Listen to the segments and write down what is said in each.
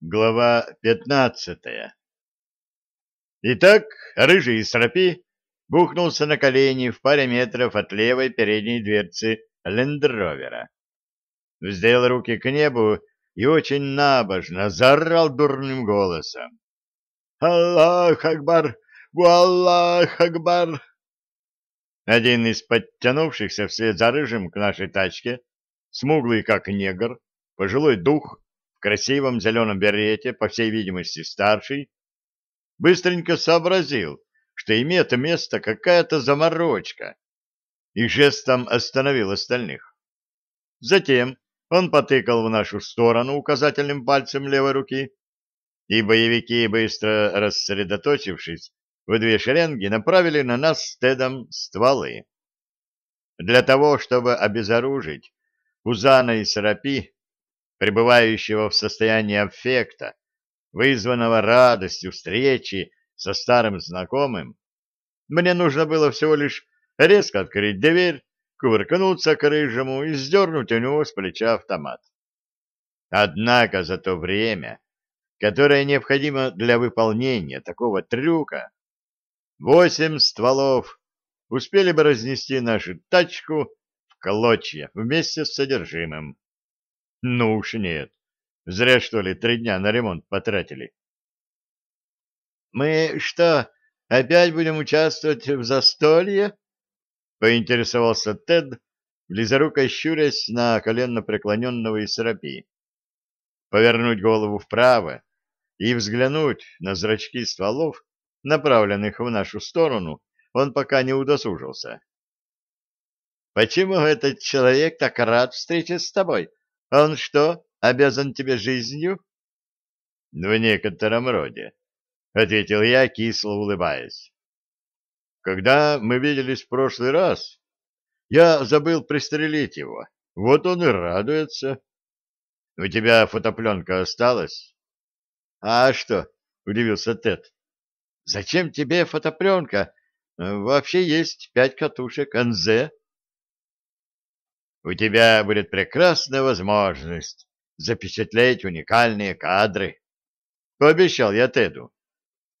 Глава пятнадцатая Итак, рыжий Срапи бухнулся на колени в паре метров от левой передней дверцы лендровера. Вздел руки к небу и очень набожно заорал дурным голосом. «Аллах Акбар! Аллах Акбар!» Один из подтянувшихся вслед за рыжим к нашей тачке, смуглый как негр, пожилой дух, в красивом зеленом берете, по всей видимости старший, быстренько сообразил, что имеет место какая-то заморочка, и жестом остановил остальных. Затем он потыкал в нашу сторону указательным пальцем левой руки, и боевики, быстро рассредоточившись в две шеренги, направили на нас с Тедом стволы. Для того, чтобы обезоружить Пузана и Сарапи, пребывающего в состоянии аффекта, вызванного радостью встречи со старым знакомым, мне нужно было всего лишь резко открыть дверь, кувыркнуться к рыжему и сдернуть у него с плеча автомат. Однако за то время, которое необходимо для выполнения такого трюка, восемь стволов успели бы разнести нашу тачку в клочья вместе с содержимым. Ну уж нет. Зря, что ли, три дня на ремонт потратили. «Мы что, опять будем участвовать в застолье?» — поинтересовался Тед, близоруко щурясь на коленно преклоненного Исрапи. Повернуть голову вправо и взглянуть на зрачки стволов, направленных в нашу сторону, он пока не удосужился. «Почему этот человек так рад встрече с тобой?» Он что, обязан тебе жизнью? — В некотором роде, — ответил я, кисло улыбаясь. — Когда мы виделись в прошлый раз, я забыл пристрелить его. Вот он и радуется. — У тебя фотопленка осталась? — А что? — удивился Тед. — Зачем тебе фотопленка? Вообще есть пять катушек НЗ у тебя будет прекрасная возможность запечатлеть уникальные кадры. Пообещал я Теду,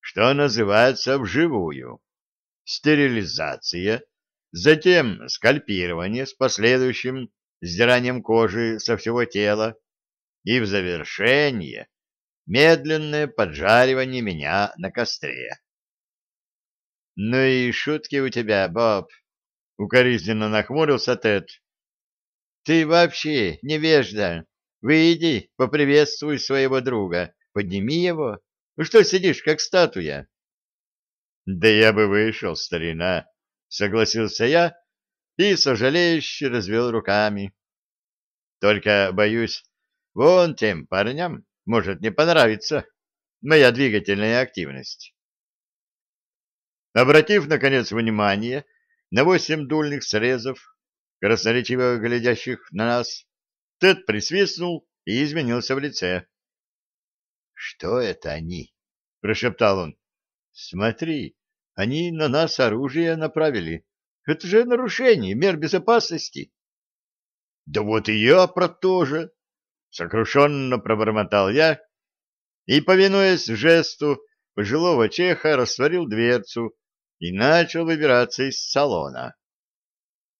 что называется вживую. Стерилизация, затем скальпирование с последующим сдиранием кожи со всего тела и в завершение медленное поджаривание меня на костре. — Ну и шутки у тебя, Боб, — укоризненно нахмурился Тед. Ты вообще невежда. Выйди, поприветствуй своего друга, подними его. Ну что сидишь, как статуя? Да я бы вышел, старина, согласился я и сожалеюще развел руками. Только, боюсь, вон тем парням может не понравиться моя двигательная активность. Обратив, наконец, внимание на восемь дульных срезов, красноречиво глядящих на нас, Тед присвистнул и изменился в лице. — Что это они? — прошептал он. — Смотри, они на нас оружие направили. Это же нарушение мер безопасности. — Да вот и я про то же! — сокрушенно пробормотал я и, повинуясь жесту пожилого чеха, растворил дверцу и начал выбираться из салона.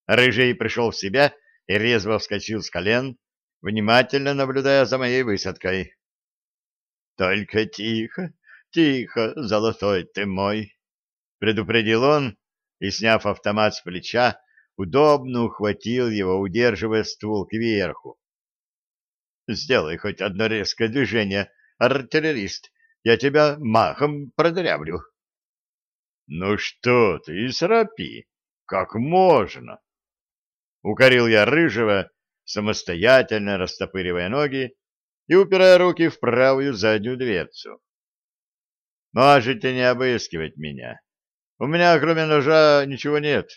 Рыжий пришел в себя и резво вскочил с колен, внимательно наблюдая за моей высадкой. — Только тихо, тихо, золотой ты мой! — предупредил он и, сняв автомат с плеча, удобно ухватил его, удерживая ствол кверху. — Сделай хоть одно резкое движение, артиллерист, я тебя махом продырявлю. — Ну что ты, Исрапи, как можно? Укорил я рыжего, самостоятельно растопыривая ноги и упирая руки в правую заднюю дверцу. Можете не обыскивать меня. У меня, кроме ножа, ничего нет.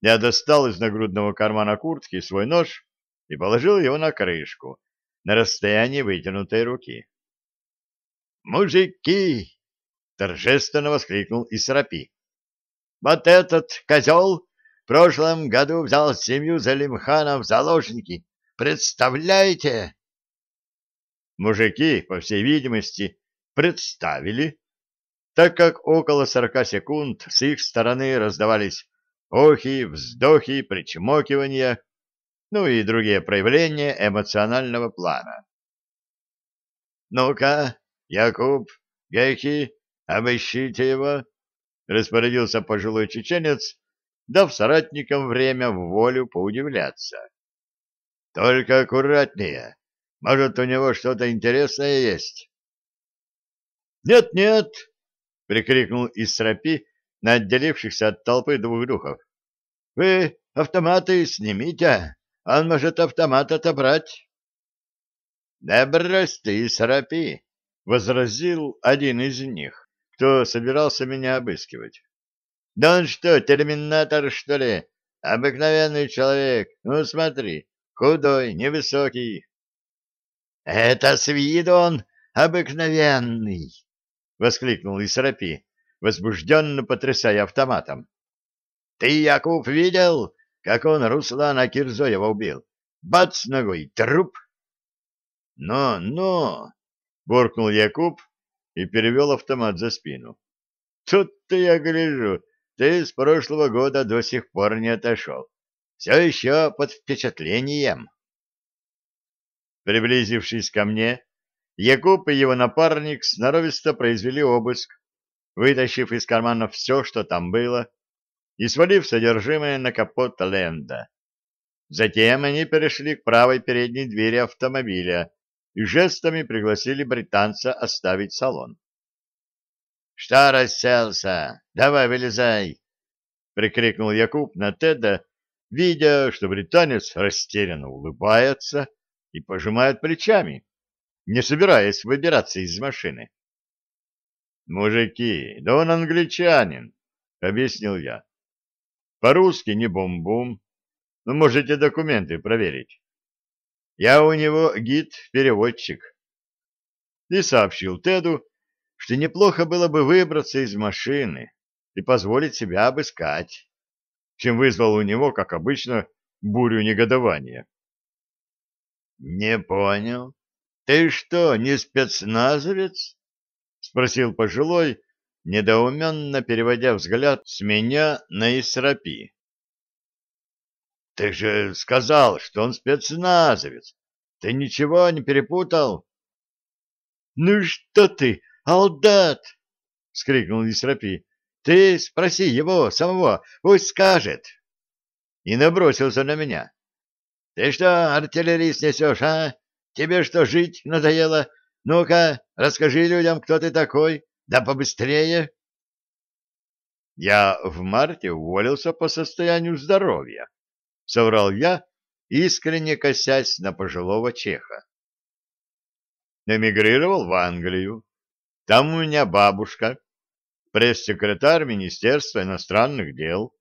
Я достал из нагрудного кармана куртки свой нож и положил его на крышку, на расстоянии вытянутой руки. «Мужики!» — торжественно воскликнул Исрапи. «Вот этот козел прошлом году взял семью Залимхана в заложники. Представляете? Мужики, по всей видимости, представили, так как около сорока секунд с их стороны раздавались охи, вздохи, причмокивания, ну и другие проявления эмоционального плана. «Ну-ка, Якуб, Гехи, обыщите его!» — распорядился пожилой чеченец, дав соратникам время в волю поудивляться. «Только аккуратнее, может, у него что-то интересное есть?» «Нет-нет!» — прикрикнул Исрапи на отделившихся от толпы двух духов. «Вы автоматы снимите, он может автомат отобрать». «Да брось ты, Исрапи!» — возразил один из них, кто собирался меня обыскивать. «Да он что, терминатор, что ли? Обыкновенный человек. Ну, смотри, худой, невысокий». «Это с виду он обыкновенный!» — воскликнул Исрапи, возбужденно потрясая автоматом. «Ты, Якуб, видел, как он Руслана Кирзоева убил? Бац ногой, труп!» «Но, — буркнул Якуб и перевел автомат за спину. «Тут-то я гляжу, ты с прошлого года до сих пор не отошел. Все еще под впечатлением». Приблизившись ко мне, Якуб и его напарник сноровисто произвели обыск, вытащив из карманов все, что там было, и свалив содержимое на капот Ленда. Затем они перешли к правой передней двери автомобиля и жестами пригласили британца оставить салон. — Что расселся? Давай вылезай! — прикрикнул Якуб на Теда, видя, что британец растерянно улыбается и пожимает плечами не собираясь выбираться из машины. «Мужики, да он англичанин», — объяснил я. «По-русски не бум-бум, но можете документы проверить. Я у него гид-переводчик». И сообщил Теду, что неплохо было бы выбраться из машины и позволить себя обыскать, чем вызвал у него, как обычно, бурю негодования. «Не понял», ты что, не спецназовец? — спросил пожилой, недоуменно переводя взгляд с меня на Исрапи. — Ты же сказал, что он спецназовец. Ты ничего не перепутал? — Ну что ты, алдат! — вскрикнул Исрапи. — Ты спроси его самого, пусть скажет. И набросился на меня. — Ты что, артиллерист несешь, а? Тебе что, жить надоело? Ну-ка, расскажи людям, кто ты такой. Да побыстрее. Я в марте уволился по состоянию здоровья, соврал я, искренне косясь на пожилого чеха. Эмигрировал в Англию. Там у меня бабушка, пресс-секретарь Министерства иностранных дел.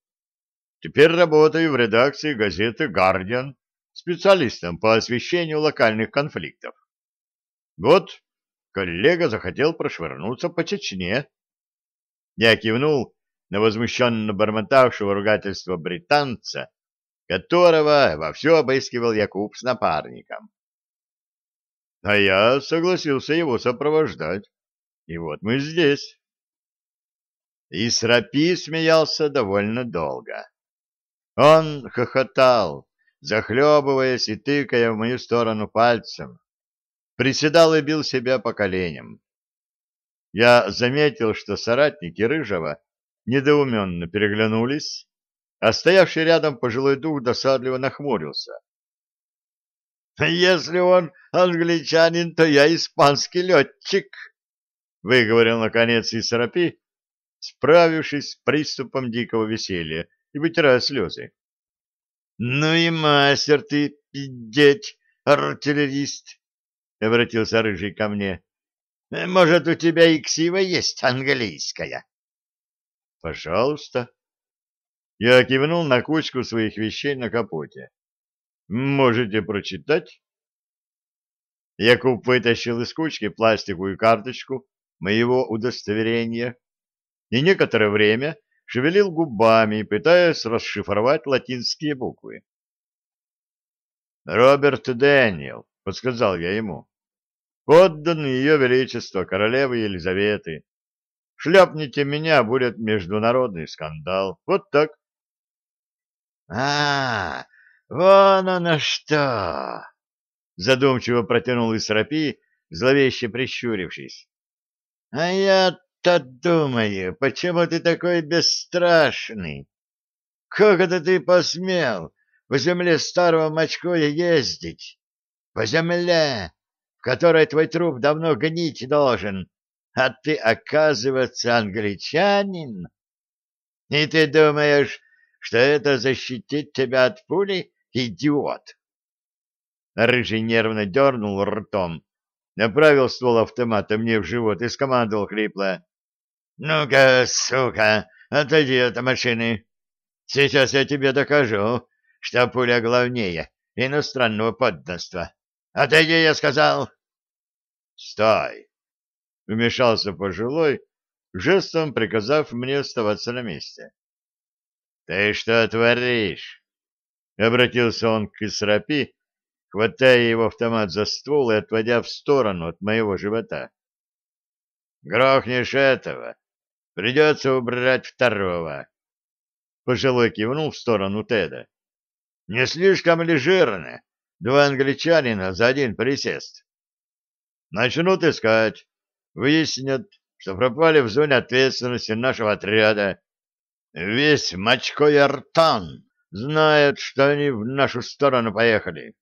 Теперь работаю в редакции газеты «Гардиан», специалистом по освещению локальных конфликтов. Вот коллега захотел прошвырнуться по Чечне. Я кивнул на возмущенно бормотавшего ругательства британца, которого вовсю обыскивал Якуб с напарником. А я согласился его сопровождать. И вот мы здесь. И Срапи смеялся довольно долго. Он хохотал, захлебываясь и тыкая в мою сторону пальцем. Приседал и бил себя по коленям. Я заметил, что соратники Рыжего недоуменно переглянулись, а стоявший рядом пожилой дух досадливо нахмурился. «Если он англичанин, то я испанский летчик», — выговорил наконец Исарапи, справившись с приступом дикого веселья и вытирая слезы. — Ну и мастер ты, пидеть, артиллерист! — обратился Рыжий ко мне. — Может, у тебя и ксива есть английская? — Пожалуйста. Я кивнул на кучку своих вещей на капоте. — Можете прочитать? Якуб вытащил из кучки пластиковую карточку моего удостоверения и некоторое время шевелил губами, пытаясь расшифровать латинские буквы. «Роберт Дэниел», — подсказал я ему. подданный ее величество королевы Елизаветы. Шлепните меня, будет международный скандал. Вот так. — А, вон оно что! — задумчиво протянул Исрапи, зловеще прищурившись. — А я-то думаю, почему ты такой бесстрашный? Как это ты посмел по земле старого мочкоя ездить? По земле, в которой твой труп давно гнить должен, а ты, оказывается, англичанин? И ты думаешь, что это защитит тебя от пули, идиот? Рыжий нервно дернул ртом, направил ствол автомата мне в живот и скомандовал хрипло. — Ну-ка, сука, отойди от машины. Сейчас я тебе докажу, что пуля главнее иностранного подданства. Отойди, я сказал. — Стой! — вмешался пожилой, жестом приказав мне оставаться на месте. — Ты что творишь? — обратился он к Исрапи, хватая его автомат за ствол и отводя в сторону от моего живота. — Грохнешь этого, придется убрать второго. Пожилой кивнул в сторону Теда. — Не слишком ли жирно? Два англичанина за один присест. Начнут искать, выяснят, что пропали в зоне ответственности нашего отряда. Весь мочкой артан знает, что они в нашу сторону поехали.